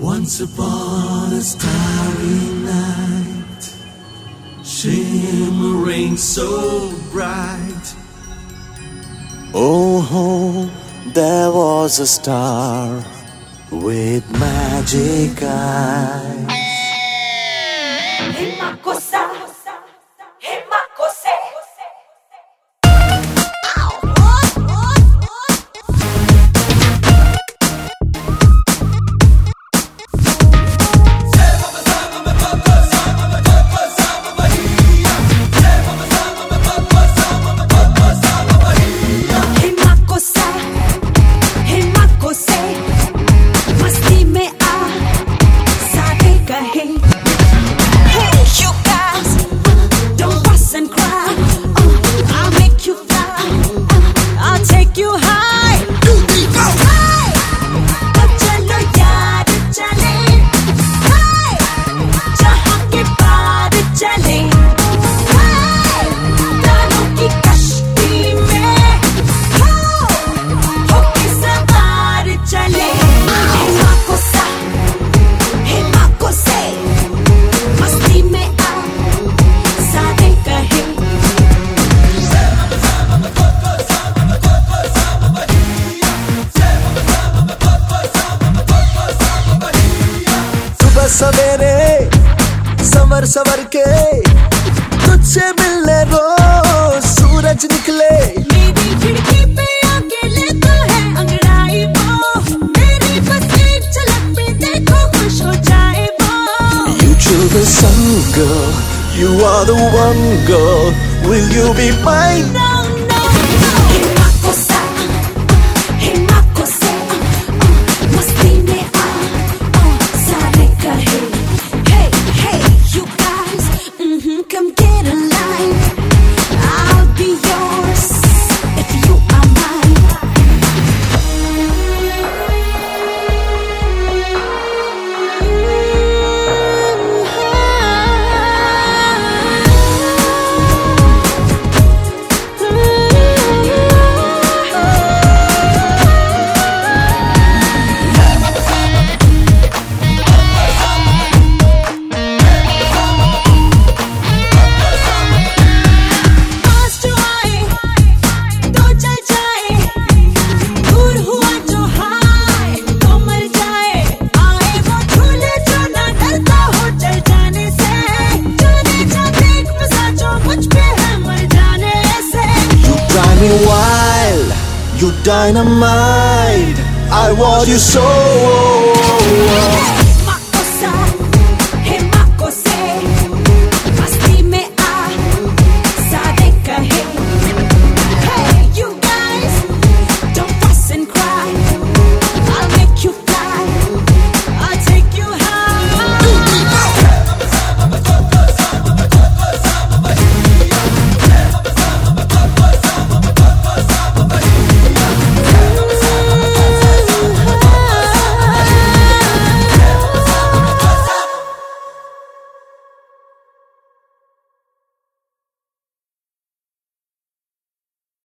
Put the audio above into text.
Once upon a starry night, shimmering so bright. Oh, there was a star with magic eyes. सवर सवर के तुझसे मिलने रोज सूरज निकले मेरी खिड़की पे आके लेता है अंगड़ाई वो मेरी बस चलक पे देखो खुश हो जाए वो You choose the sun, girl. You are the one, girl. Will you be mine? No. Wild. You dynamite. I want you so.